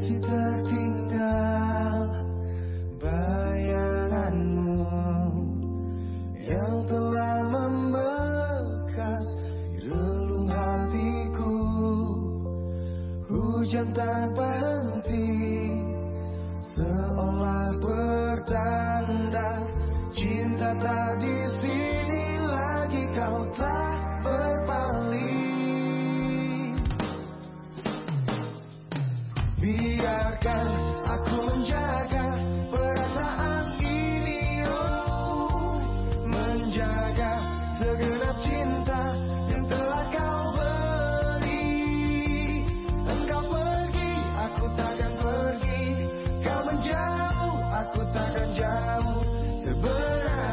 Masih tertinggal bayanganmu Yang telah membekas di relung hatiku. Hujan tanpa henti Seolah bertanda Cinta tak di sini lagi kau tak berpaling aku menjaga perasaan ini oh. Menjaga segenap cinta yang telah kau beri. Engkau pergi aku takkan pergi. Kau menjauh aku takkan jauh. Sebenarnya